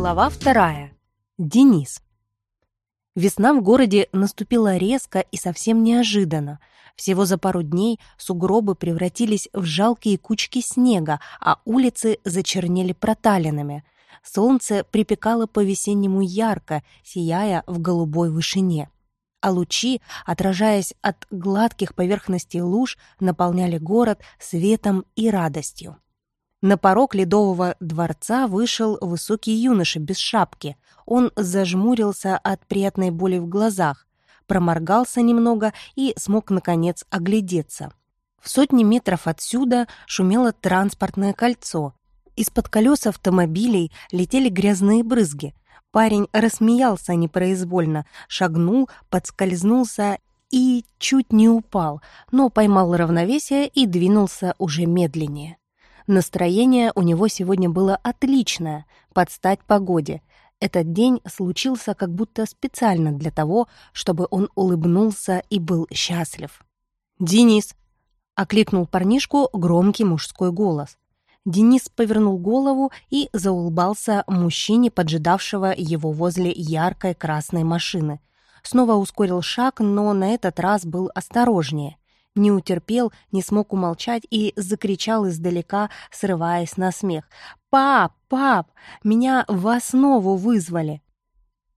Глава вторая. Денис. Весна в городе наступила резко и совсем неожиданно. Всего за пару дней сугробы превратились в жалкие кучки снега, а улицы зачернели проталинами. Солнце припекало по-весеннему ярко, сияя в голубой вышине. А лучи, отражаясь от гладких поверхностей луж, наполняли город светом и радостью. На порог ледового дворца вышел высокий юноша без шапки. Он зажмурился от приятной боли в глазах, проморгался немного и смог, наконец, оглядеться. В сотни метров отсюда шумело транспортное кольцо. Из-под колес автомобилей летели грязные брызги. Парень рассмеялся непроизвольно, шагнул, подскользнулся и чуть не упал, но поймал равновесие и двинулся уже медленнее. Настроение у него сегодня было отличное, под стать погоде. Этот день случился как будто специально для того, чтобы он улыбнулся и был счастлив. «Денис!» — окликнул парнишку громкий мужской голос. Денис повернул голову и заулыбался мужчине, поджидавшего его возле яркой красной машины. Снова ускорил шаг, но на этот раз был осторожнее не утерпел, не смог умолчать и закричал издалека, срываясь на смех. «Пап, пап, меня в основу вызвали!»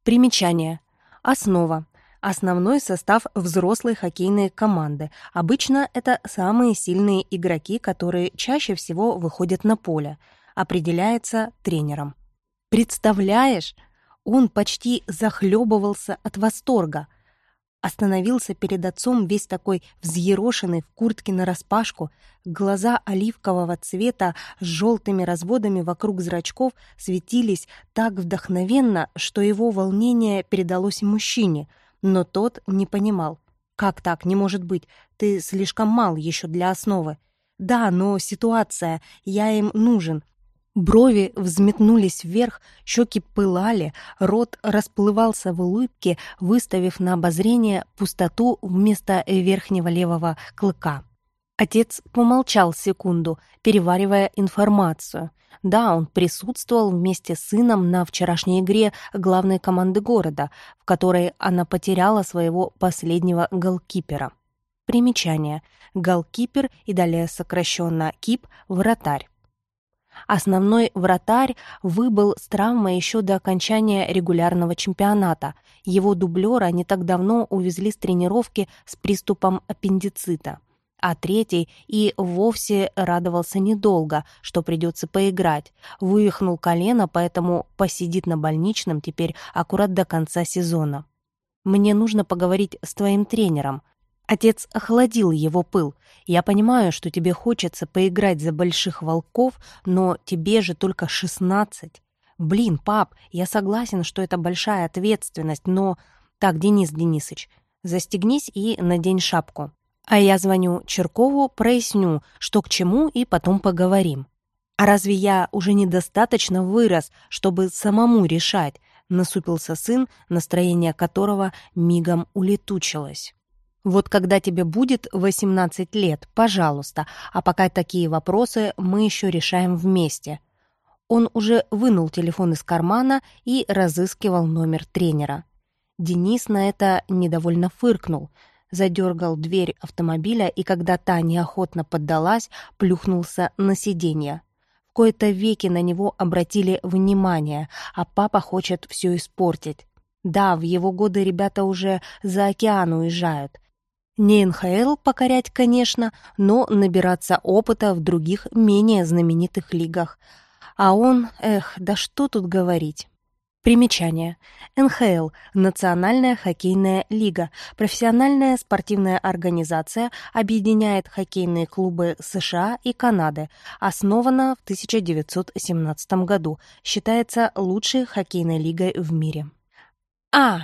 Примечание. Основа. Основной состав взрослой хоккейной команды. Обычно это самые сильные игроки, которые чаще всего выходят на поле. Определяется тренером. Представляешь? Он почти захлебывался от восторга – Остановился перед отцом весь такой взъерошенный в куртке нараспашку, глаза оливкового цвета с желтыми разводами вокруг зрачков светились так вдохновенно, что его волнение передалось мужчине, но тот не понимал. «Как так? Не может быть. Ты слишком мал еще для основы». «Да, но ситуация. Я им нужен. Брови взметнулись вверх, щеки пылали, рот расплывался в улыбке, выставив на обозрение пустоту вместо верхнего левого клыка. Отец помолчал секунду, переваривая информацию. Да, он присутствовал вместе с сыном на вчерашней игре главной команды города, в которой она потеряла своего последнего голкипера. Примечание. Голкипер и далее сокращенно КИП – вратарь. Основной вратарь выбыл с травмой еще до окончания регулярного чемпионата. Его дублера не так давно увезли с тренировки с приступом аппендицита. А третий и вовсе радовался недолго, что придется поиграть. Вывихнул колено, поэтому посидит на больничном теперь аккурат до конца сезона. «Мне нужно поговорить с твоим тренером», Отец охладил его пыл. «Я понимаю, что тебе хочется поиграть за больших волков, но тебе же только шестнадцать. Блин, пап, я согласен, что это большая ответственность, но... Так, Денис Денисыч, застегнись и надень шапку. А я звоню Черкову, проясню, что к чему, и потом поговорим. А разве я уже недостаточно вырос, чтобы самому решать?» Насупился сын, настроение которого мигом улетучилось. Вот когда тебе будет 18 лет, пожалуйста, а пока такие вопросы мы еще решаем вместе. Он уже вынул телефон из кармана и разыскивал номер тренера. Денис на это недовольно фыркнул, задергал дверь автомобиля и, когда та неохотно поддалась, плюхнулся на сиденье. В кои-то веки на него обратили внимание, а папа хочет все испортить. Да, в его годы ребята уже за океан уезжают, не НХЛ покорять, конечно, но набираться опыта в других менее знаменитых лигах. А он, эх, да что тут говорить. Примечание. НХЛ – Национальная хоккейная лига, профессиональная спортивная организация, объединяет хоккейные клубы США и Канады, основана в 1917 году, считается лучшей хоккейной лигой в мире. А,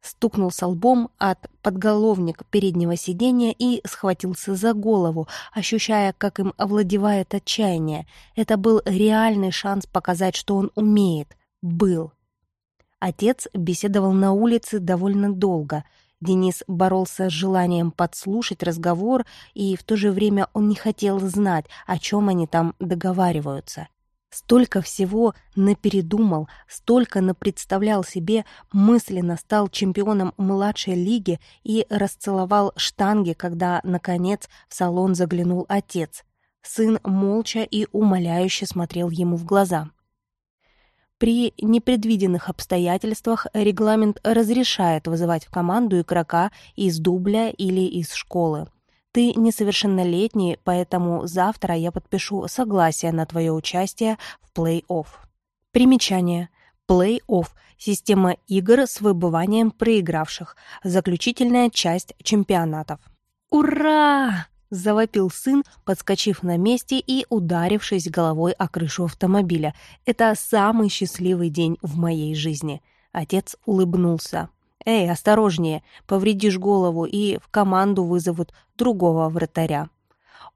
стукнулся лбом от подголовник переднего сиденья и схватился за голову, ощущая, как им овладевает отчаяние. Это был реальный шанс показать, что он умеет. Был. Отец беседовал на улице довольно долго. Денис боролся с желанием подслушать разговор, и в то же время он не хотел знать, о чем они там договариваются. Столько всего напередумал, столько напредставлял себе, мысленно стал чемпионом младшей лиги и расцеловал штанги, когда, наконец, в салон заглянул отец. Сын молча и умоляюще смотрел ему в глаза. При непредвиденных обстоятельствах регламент разрешает вызывать в команду игрока из дубля или из школы. Ты несовершеннолетний, поэтому завтра я подпишу согласие на твое участие в плей-офф. Примечание. Плей-офф – система игр с выбыванием проигравших, заключительная часть чемпионатов. «Ура!» – завопил сын, подскочив на месте и ударившись головой о крышу автомобиля. «Это самый счастливый день в моей жизни». Отец улыбнулся. «Эй, осторожнее, повредишь голову, и в команду вызовут другого вратаря».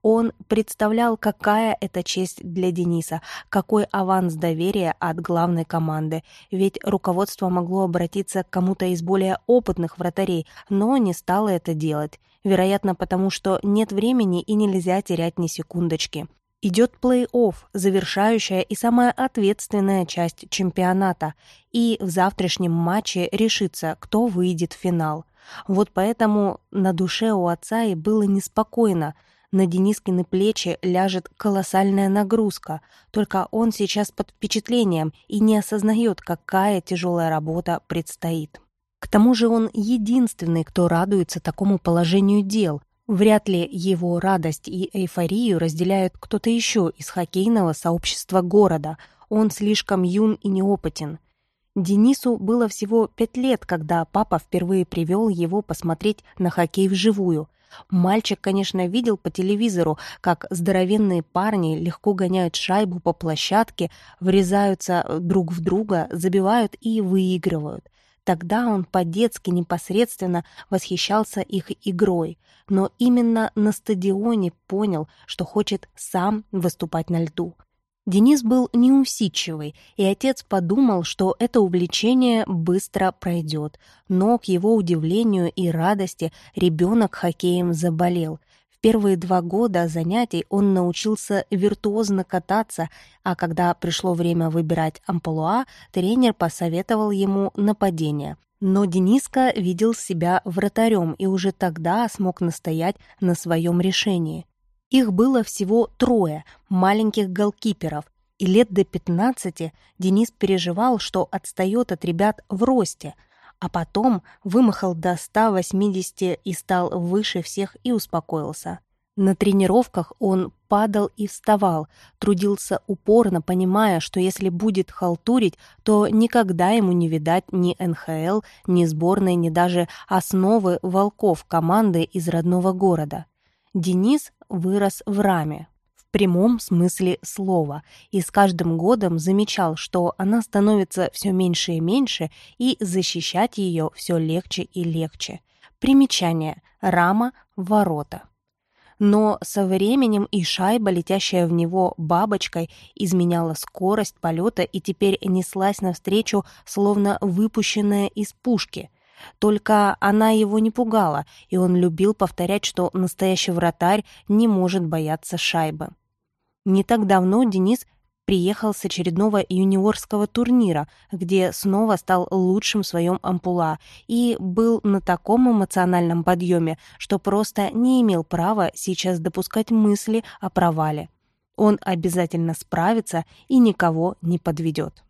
Он представлял, какая это честь для Дениса, какой аванс доверия от главной команды. Ведь руководство могло обратиться к кому-то из более опытных вратарей, но не стало это делать. Вероятно, потому что нет времени и нельзя терять ни секундочки. Идет плей-офф, завершающая и самая ответственная часть чемпионата, и в завтрашнем матче решится, кто выйдет в финал. Вот поэтому на душе у отца и было неспокойно. На Денискины плечи ляжет колоссальная нагрузка, только он сейчас под впечатлением и не осознает, какая тяжелая работа предстоит. К тому же он единственный, кто радуется такому положению дел, Вряд ли его радость и эйфорию разделяют кто-то еще из хоккейного сообщества города. Он слишком юн и неопытен. Денису было всего пять лет, когда папа впервые привел его посмотреть на хоккей вживую. Мальчик, конечно, видел по телевизору, как здоровенные парни легко гоняют шайбу по площадке, врезаются друг в друга, забивают и выигрывают. Тогда он по-детски непосредственно восхищался их игрой, но именно на стадионе понял, что хочет сам выступать на льду. Денис был неусидчивый, и отец подумал, что это увлечение быстро пройдет. Но, к его удивлению и радости, ребенок хоккеем заболел — первые два года занятий он научился виртуозно кататься, а когда пришло время выбирать амплуа, тренер посоветовал ему нападение. Но Дениска видел себя вратарем и уже тогда смог настоять на своем решении. Их было всего трое, маленьких голкиперов, и лет до 15 Денис переживал, что отстает от ребят в росте – а потом вымахал до 180 и стал выше всех и успокоился. На тренировках он падал и вставал, трудился упорно, понимая, что если будет халтурить, то никогда ему не видать ни НХЛ, ни сборной, ни даже основы волков команды из родного города. Денис вырос в раме, прямом смысле слова, и с каждым годом замечал, что она становится все меньше и меньше, и защищать ее все легче и легче. Примечание. Рама – ворота. Но со временем и шайба, летящая в него бабочкой, изменяла скорость полета и теперь неслась навстречу, словно выпущенная из пушки – только она его не пугала, и он любил повторять, что настоящий вратарь не может бояться шайбы. Не так давно Денис приехал с очередного юниорского турнира, где снова стал лучшим в своем ампула и был на таком эмоциональном подъеме, что просто не имел права сейчас допускать мысли о провале. Он обязательно справится и никого не подведет.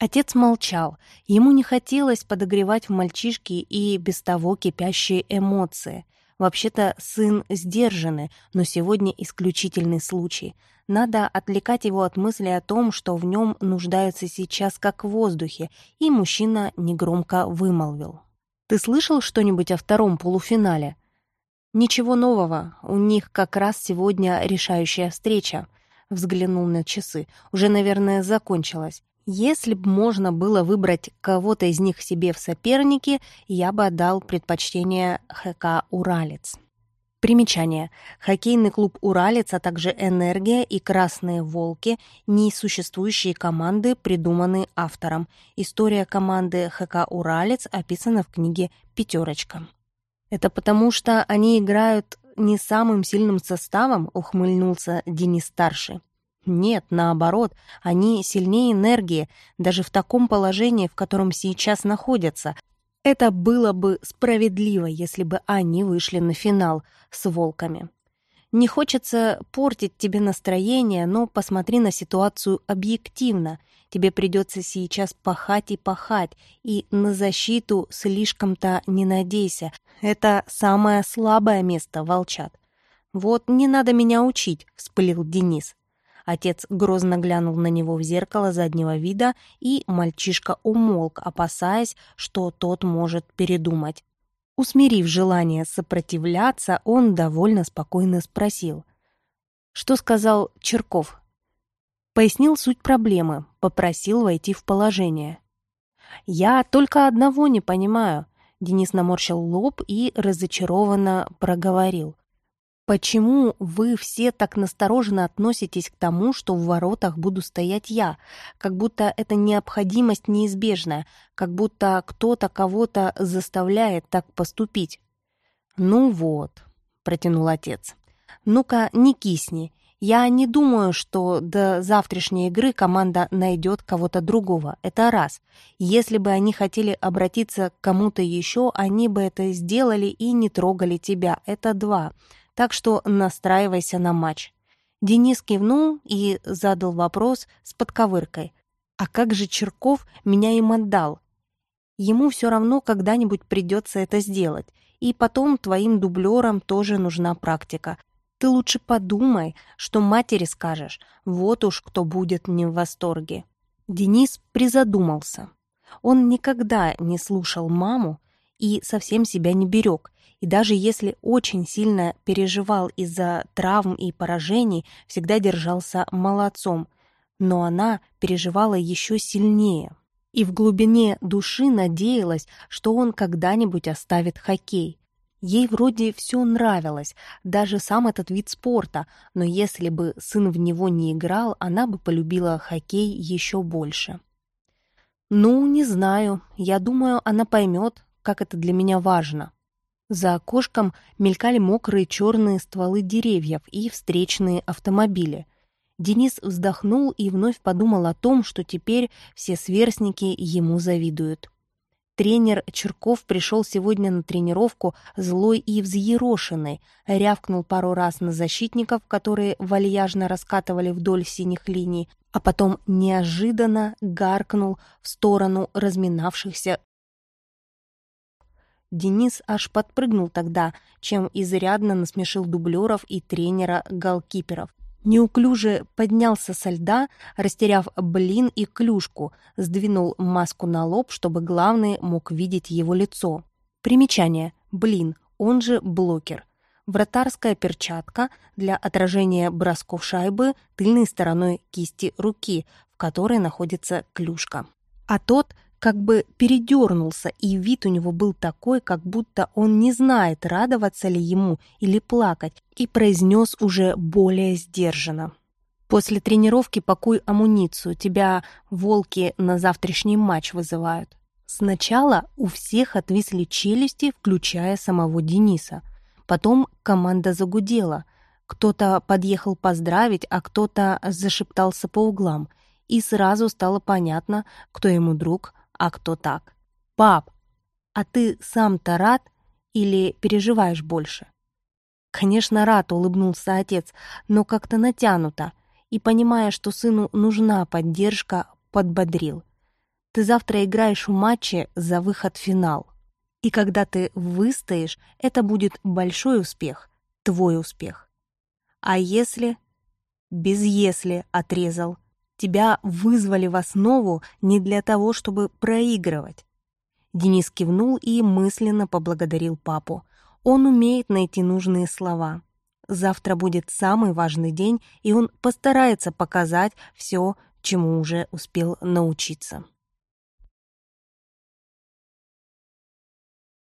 Отец молчал. Ему не хотелось подогревать в мальчишке и без того кипящие эмоции. Вообще-то сын сдержанный, но сегодня исключительный случай. Надо отвлекать его от мысли о том, что в нем нуждаются сейчас как в воздухе, и мужчина негромко вымолвил. «Ты слышал что-нибудь о втором полуфинале?» «Ничего нового. У них как раз сегодня решающая встреча». Взглянул на часы. «Уже, наверное, закончилась. Если б можно было выбрать кого-то из них себе в соперники, я бы отдал предпочтение ХК «Уралец». Примечание. Хоккейный клуб «Уралец», а также «Энергия» и «Красные волки» — несуществующие команды, придуманные автором. История команды ХК «Уралец» описана в книге «Пятерочка». «Это потому, что они играют не самым сильным составом», — ухмыльнулся Денис-старший. Нет, наоборот, они сильнее энергии, даже в таком положении, в котором сейчас находятся. Это было бы справедливо, если бы они вышли на финал с волками. Не хочется портить тебе настроение, но посмотри на ситуацию объективно. Тебе придется сейчас пахать и пахать, и на защиту слишком-то не надейся. Это самое слабое место, волчат. «Вот не надо меня учить», — вспылил Денис. Отец грозно глянул на него в зеркало заднего вида, и мальчишка умолк, опасаясь, что тот может передумать. Усмирив желание сопротивляться, он довольно спокойно спросил. «Что сказал Черков?» Пояснил суть проблемы, попросил войти в положение. «Я только одного не понимаю», — Денис наморщил лоб и разочарованно проговорил. Почему вы все так настороженно относитесь к тому, что в воротах буду стоять я, как будто это необходимость неизбежная, как будто кто-то кого-то заставляет так поступить? Ну вот, протянул отец. Ну-ка, не кисни. Я не думаю, что до завтрашней игры команда найдет кого-то другого. Это раз. Если бы они хотели обратиться к кому-то еще, они бы это сделали и не трогали тебя. Это два. Так что настраивайся на матч. Денис кивнул и задал вопрос с подковыркой. А как же Черков меня им отдал? Ему все равно когда-нибудь придется это сделать. И потом твоим дублерам тоже нужна практика. Ты лучше подумай, что матери скажешь. Вот уж кто будет не в восторге. Денис призадумался. Он никогда не слушал маму и совсем себя не берег, и даже если очень сильно переживал из-за травм и поражений, всегда держался молодцом. Но она переживала еще сильнее. И в глубине души надеялась, что он когда-нибудь оставит хоккей. Ей вроде все нравилось, даже сам этот вид спорта, но если бы сын в него не играл, она бы полюбила хоккей еще больше. «Ну, не знаю. Я думаю, она поймет, как это для меня важно», за окошком мелькали мокрые черные стволы деревьев и встречные автомобили. Денис вздохнул и вновь подумал о том, что теперь все сверстники ему завидуют. Тренер Черков пришел сегодня на тренировку злой и взъерошенный, рявкнул пару раз на защитников, которые вальяжно раскатывали вдоль синих линий, а потом неожиданно гаркнул в сторону разминавшихся Денис аж подпрыгнул тогда, чем изрядно насмешил дублеров и тренера-голкиперов. Неуклюже поднялся со льда, растеряв блин и клюшку, сдвинул маску на лоб, чтобы главный мог видеть его лицо. Примечание. Блин, он же блокер. Вратарская перчатка для отражения бросков шайбы тыльной стороной кисти руки, в которой находится клюшка. А тот как бы передернулся, и вид у него был такой, как будто он не знает, радоваться ли ему или плакать, и произнес уже более сдержанно. «После тренировки пакуй амуницию, тебя волки на завтрашний матч вызывают». Сначала у всех отвисли челюсти, включая самого Дениса. Потом команда загудела. Кто-то подъехал поздравить, а кто-то зашептался по углам. И сразу стало понятно, кто ему друг, а кто так. «Пап, а ты сам-то рад или переживаешь больше?» «Конечно, рад», — улыбнулся отец, но как-то натянуто, и, понимая, что сыну нужна поддержка, подбодрил. «Ты завтра играешь в матче за выход в финал. И когда ты выстоишь, это будет большой успех, твой успех. А если...» «Без «если» отрезал. Тебя вызвали в основу не для того, чтобы проигрывать. Денис кивнул и мысленно поблагодарил папу. Он умеет найти нужные слова. Завтра будет самый важный день, и он постарается показать все, чему уже успел научиться.